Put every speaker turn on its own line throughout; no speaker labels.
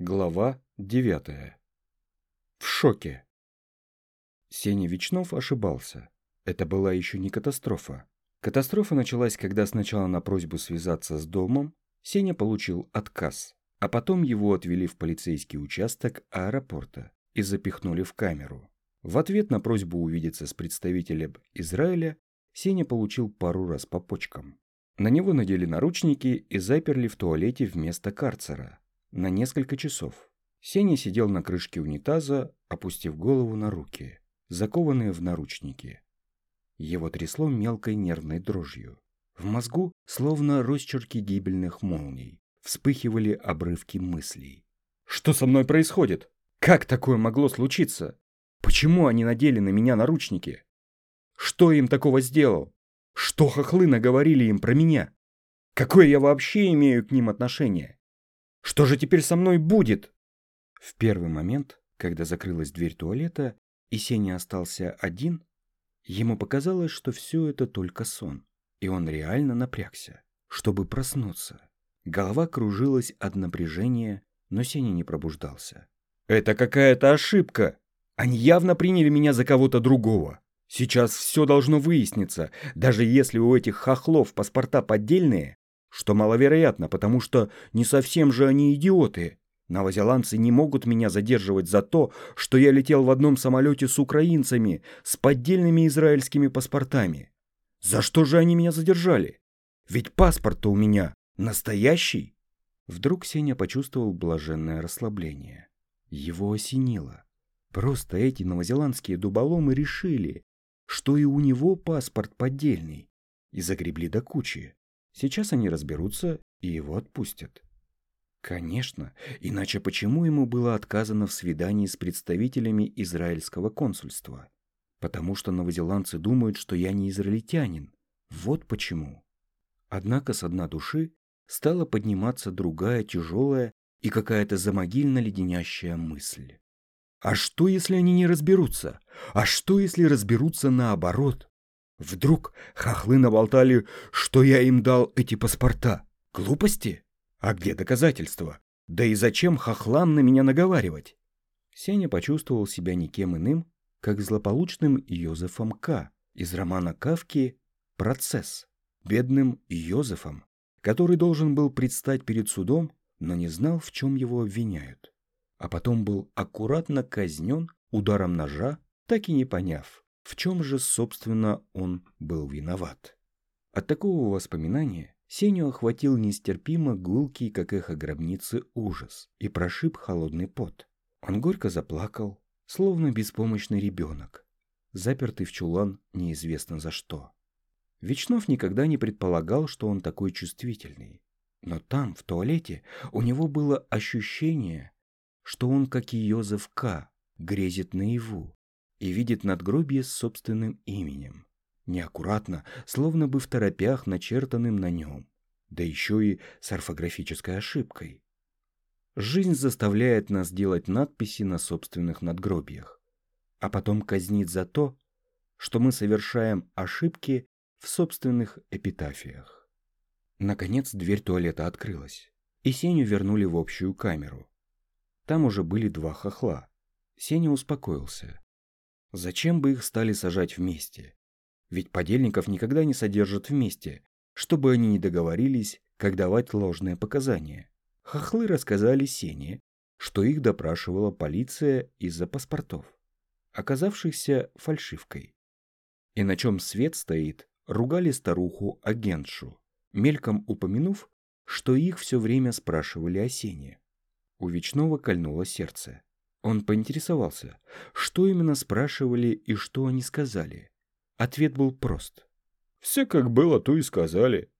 Глава девятая. В шоке. Сеня Вечнов ошибался. Это была еще не катастрофа. Катастрофа началась, когда сначала на просьбу связаться с домом Сеня получил отказ, а потом его отвели в полицейский участок аэропорта и запихнули в камеру. В ответ на просьбу увидеться с представителем Израиля Сеня получил пару раз по почкам. На него надели наручники и заперли в туалете вместо карцера на несколько часов. Сеня сидел на крышке унитаза, опустив голову на руки, закованные в наручники. Его трясло мелкой нервной дрожью. В мозгу, словно росчерки гибельных молний, вспыхивали обрывки мыслей. «Что со мной происходит? Как такое могло случиться? Почему они надели на меня наручники? Что им такого сделал? Что хохлы наговорили им про меня? Какое я вообще имею к ним отношение? Что же теперь со мной будет? В первый момент, когда закрылась дверь туалета, и Сеня остался один, ему показалось, что все это только сон, и он реально напрягся, чтобы проснуться. Голова кружилась от напряжения, но Сеня не пробуждался. «Это какая-то ошибка! Они явно приняли меня за кого-то другого. Сейчас все должно выясниться, даже если у этих хохлов паспорта поддельные, что маловероятно, потому что не совсем же они идиоты. Новозеландцы не могут меня задерживать за то, что я летел в одном самолете с украинцами, с поддельными израильскими паспортами. За что же они меня задержали? Ведь паспорт-то у меня настоящий. Вдруг Сеня почувствовал блаженное расслабление. Его осенило. Просто эти новозеландские дуболомы решили, что и у него паспорт поддельный, и загребли до кучи. Сейчас они разберутся и его отпустят. Конечно, иначе почему ему было отказано в свидании с представителями израильского консульства? Потому что новозеландцы думают, что я не израильтянин. Вот почему. Однако с дна души стала подниматься другая тяжелая и какая-то замогильно леденящая мысль. А что, если они не разберутся? А что, если разберутся наоборот? Вдруг хохлы наболтали, что я им дал эти паспорта. Глупости? А где доказательства? Да и зачем хохлам на меня наговаривать? Сеня почувствовал себя никем иным, как злополучным Йозефом К. из романа Кавки «Процесс», бедным Йозефом, который должен был предстать перед судом, но не знал, в чем его обвиняют. А потом был аккуратно казнен ударом ножа, так и не поняв, в чем же, собственно, он был виноват? От такого воспоминания Сеню охватил нестерпимо гулкий, как эхо гробницы, ужас и прошиб холодный пот. Он горько заплакал, словно беспомощный ребенок, запертый в чулан неизвестно за что. Вечнов никогда не предполагал, что он такой чувствительный. Но там, в туалете, у него было ощущение, что он, как Йозеф К., грезит наяву, и видит надгробие с собственным именем. Неаккуратно, словно бы в торопях, начертанным на нем. Да еще и с орфографической ошибкой. Жизнь заставляет нас делать надписи на собственных надгробиях, а потом казнит за то, что мы совершаем ошибки в собственных эпитафиях. Наконец дверь туалета открылась, и Сеню вернули в общую камеру. Там уже были два хохла. Сеня успокоился. Зачем бы их стали сажать вместе? Ведь подельников никогда не содержат вместе, чтобы они не договорились, как давать ложные показания. Хохлы рассказали Сене, что их допрашивала полиция из-за паспортов, оказавшихся фальшивкой. И на чем свет стоит, ругали старуху-агентшу, мельком упомянув, что их все время спрашивали о Сене. У Вечного кольнуло сердце. Он поинтересовался, что именно спрашивали и что они сказали. Ответ был прост. «Все как было, то и сказали».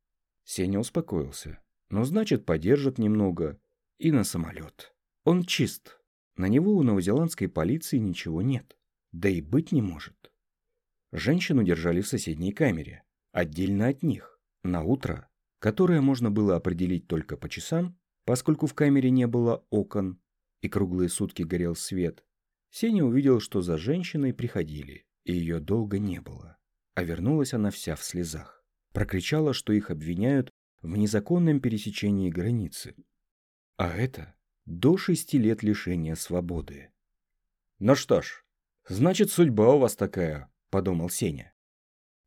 Сеня успокоился. «Ну, значит, подержат немного. И на самолет. Он чист. На него у новозеландской полиции ничего нет. Да и быть не может». Женщину держали в соседней камере, отдельно от них, на утро, которое можно было определить только по часам, поскольку в камере не было окон, и круглые сутки горел свет, Сеня увидел, что за женщиной приходили, и ее долго не было. А вернулась она вся в слезах. Прокричала, что их обвиняют в незаконном пересечении границы. А это до шести лет лишения свободы. «Ну что ж, значит, судьба у вас такая», — подумал Сеня.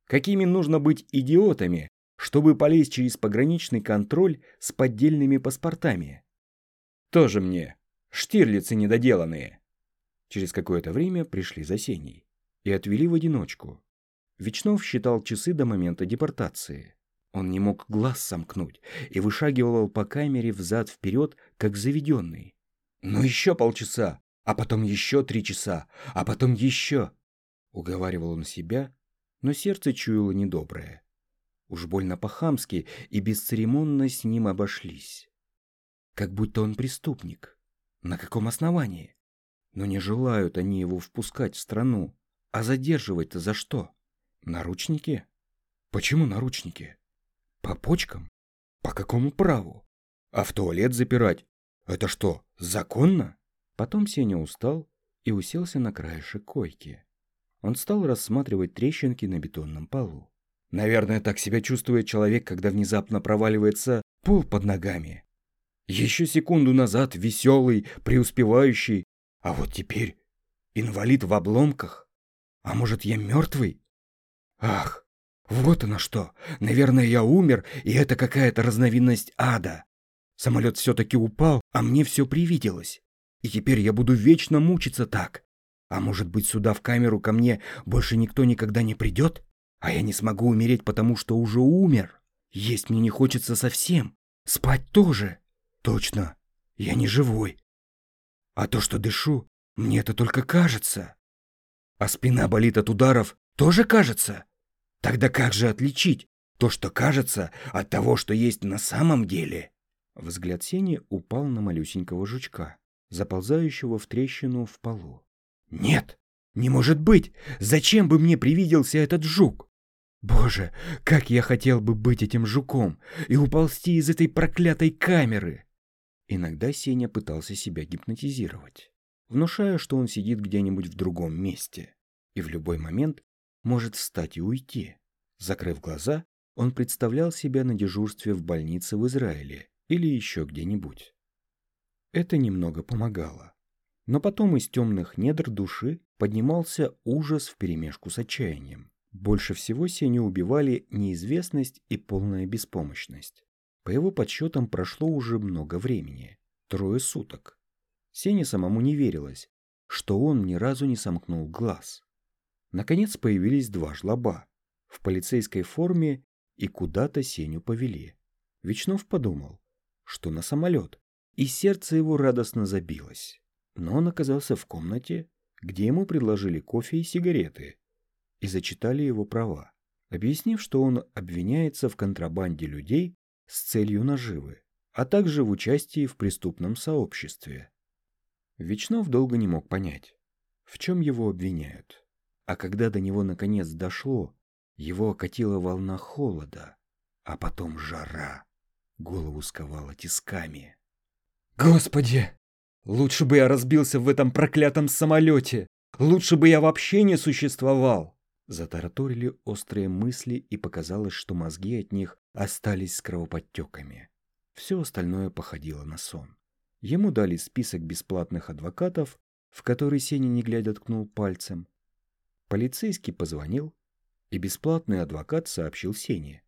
«Какими нужно быть идиотами, чтобы полезть через пограничный контроль с поддельными паспортами? Тоже мне, штирлицы недоделанные». Через какое-то время пришли за Сеней и отвели в одиночку. Вечнов считал часы до момента депортации. Он не мог глаз сомкнуть и вышагивал по камере взад-вперед, как заведенный. «Ну еще полчаса, а потом еще три часа, а потом еще!» Уговаривал он себя, но сердце чуяло недоброе. Уж больно по-хамски и бесцеремонно с ним обошлись. Как будто он преступник. На каком основании? Но не желают они его впускать в страну. А задерживать-то за что? Наручники? Почему наручники? По почкам? По какому праву? А в туалет запирать? Это что, законно? Потом Сеня устал и уселся на краешек койки. Он стал рассматривать трещинки на бетонном полу. Наверное, так себя чувствует человек, когда внезапно проваливается пол под ногами. Еще секунду назад веселый, преуспевающий, а вот теперь инвалид в обломках. А может, я мертвый? Ах, вот оно что. Наверное, я умер, и это какая-то разновидность ада. Самолет все-таки упал, а мне все привиделось. И теперь я буду вечно мучиться так. А может быть, сюда в камеру ко мне больше никто никогда не придет? А я не смогу умереть, потому что уже умер. Есть мне не хочется совсем. Спать тоже. Точно, я не живой. А то, что дышу, мне это только кажется. А спина болит от ударов, тоже кажется. Тогда как же отличить то, что кажется, от того, что есть на самом деле? Взгляд Сени упал на малюсенького жучка, заползающего в трещину в полу. Нет, не может быть! Зачем бы мне привиделся этот жук? Боже, как я хотел бы быть этим жуком и уползти из этой проклятой камеры! Иногда Сеня пытался себя гипнотизировать, внушая, что он сидит где-нибудь в другом месте и в любой момент может встать и уйти. Закрыв глаза, он представлял себя на дежурстве в больнице в Израиле или еще где-нибудь. Это немного помогало. Но потом из темных недр души поднимался ужас вперемешку с отчаянием. Больше всего Сеню убивали неизвестность и полная беспомощность. По его подсчетам прошло уже много времени. Трое суток. Сене самому не верилось, что он ни разу не сомкнул глаз. Наконец появились два жлоба в полицейской форме и куда-то Сеню повели. Вечнов подумал, что на самолет, и сердце его радостно забилось. Но он оказался в комнате, где ему предложили кофе и сигареты, и зачитали его права, объяснив, что он обвиняется в контрабанде людей с целью наживы, а также в участии в преступном сообществе. Вечнов долго не мог понять, в чем его обвиняют. А когда до него наконец дошло, его окатила волна холода, а потом жара. Голову сковала тисками. «Господи! Лучше бы я разбился в этом проклятом самолете! Лучше бы я вообще не существовал!» Затараторили острые мысли, и показалось, что мозги от них остались с кровоподтеками. Все остальное походило на сон. Ему дали список бесплатных адвокатов, в который Сеня не глядя ткнул пальцем. Полицейский позвонил, и бесплатный адвокат сообщил Сене,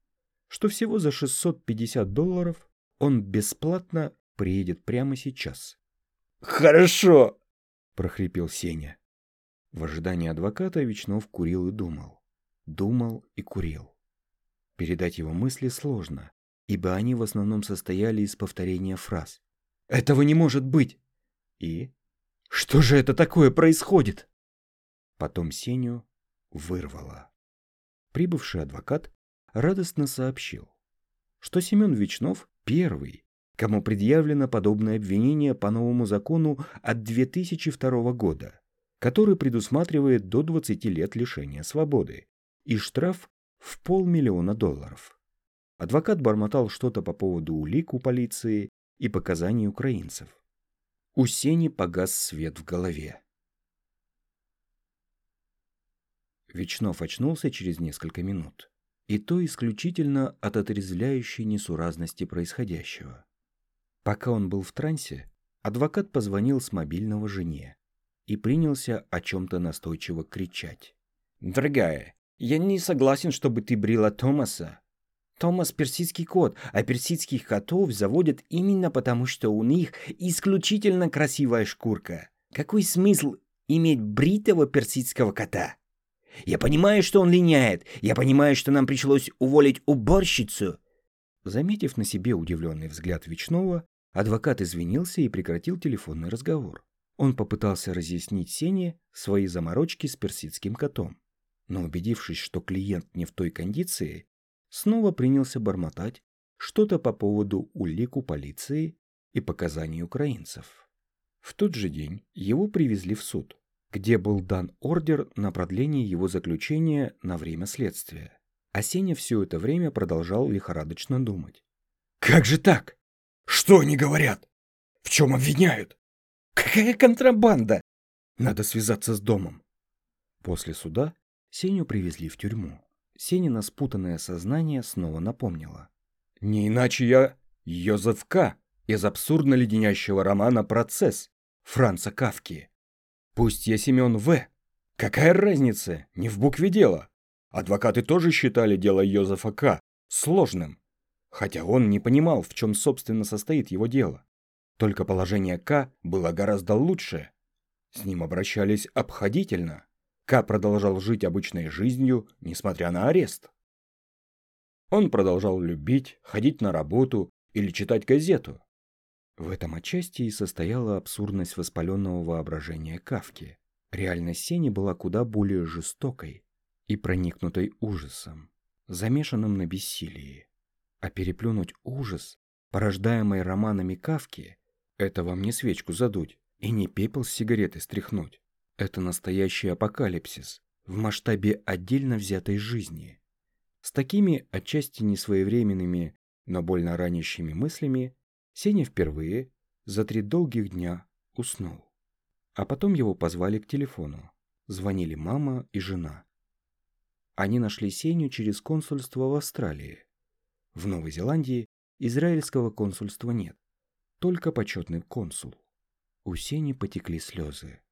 что всего за 650 долларов он бесплатно приедет прямо сейчас. «Хорошо!» – прохрипел Сеня. В ожидании адвоката Вечнов курил и думал. Думал и курил. Передать его мысли сложно, ибо они в основном состояли из повторения фраз. «Этого не может быть!» И «Что же это такое происходит?» Потом Сеню вырвало. Прибывший адвокат радостно сообщил, что Семен Вечнов первый, кому предъявлено подобное обвинение по новому закону от 2002 года, который предусматривает до 20 лет лишения свободы и штраф в полмиллиона долларов. Адвокат бормотал что-то по поводу улик у полиции и показаний украинцев. У Сени погас свет в голове. Вечнов очнулся через несколько минут. И то исключительно от отрезвляющей несуразности происходящего. Пока он был в трансе, Адвокат позвонил с мобильного жене и принялся о чем-то настойчиво кричать. «Дорогая, я не согласен, чтобы ты брила Томаса. Томас – персидский кот, а персидских котов заводят именно потому, что у них исключительно красивая шкурка. Какой смысл иметь бритого персидского кота? Я понимаю, что он линяет. Я понимаю, что нам пришлось уволить уборщицу. Заметив на себе удивленный взгляд Вечного, адвокат извинился и прекратил телефонный разговор. Он попытался разъяснить Сене свои заморочки с персидским котом, но убедившись, что клиент не в той кондиции, снова принялся бормотать что-то по поводу улик у полиции и показаний украинцев. В тот же день его привезли в суд, где был дан ордер на продление его заключения на время следствия. А Сеня все это время продолжал лихорадочно думать. «Как же так? Что они говорят? В чем обвиняют? Какая контрабанда? Надо связаться с домом». После суда Сеню привезли в тюрьму. Сенина спутанное сознание снова напомнило. «Не иначе я Йозеф К. из абсурдно леденящего романа «Процесс» Франца Кавки. Пусть я Семен В. Какая разница? Не в букве дела. Адвокаты тоже считали дело Йозефа К. сложным, хотя он не понимал, в чем собственно состоит его дело. Только положение К было гораздо лучше. С ним обращались обходительно. К продолжал жить обычной жизнью, несмотря на арест. Он продолжал любить, ходить на работу или читать газету. В этом отчасти и состояла абсурдность воспаленного воображения Кавки. Реальность Сени была куда более жестокой и проникнутой ужасом, замешанным на бессилии. А переплюнуть ужас, порождаемый романами Кавки, это вам не свечку задуть и не пепел с сигареты стряхнуть. Это настоящий апокалипсис в масштабе отдельно взятой жизни. С такими отчасти несвоевременными, но больно ранящими мыслями Сеня впервые за три долгих дня уснул. А потом его позвали к телефону. Звонили мама и жена. Они нашли Сеню через консульство в Австралии. В Новой Зеландии израильского консульства нет, только почетный консул. У Сени потекли слезы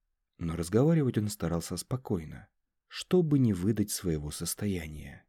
но разговаривать он старался спокойно, чтобы не выдать своего состояния.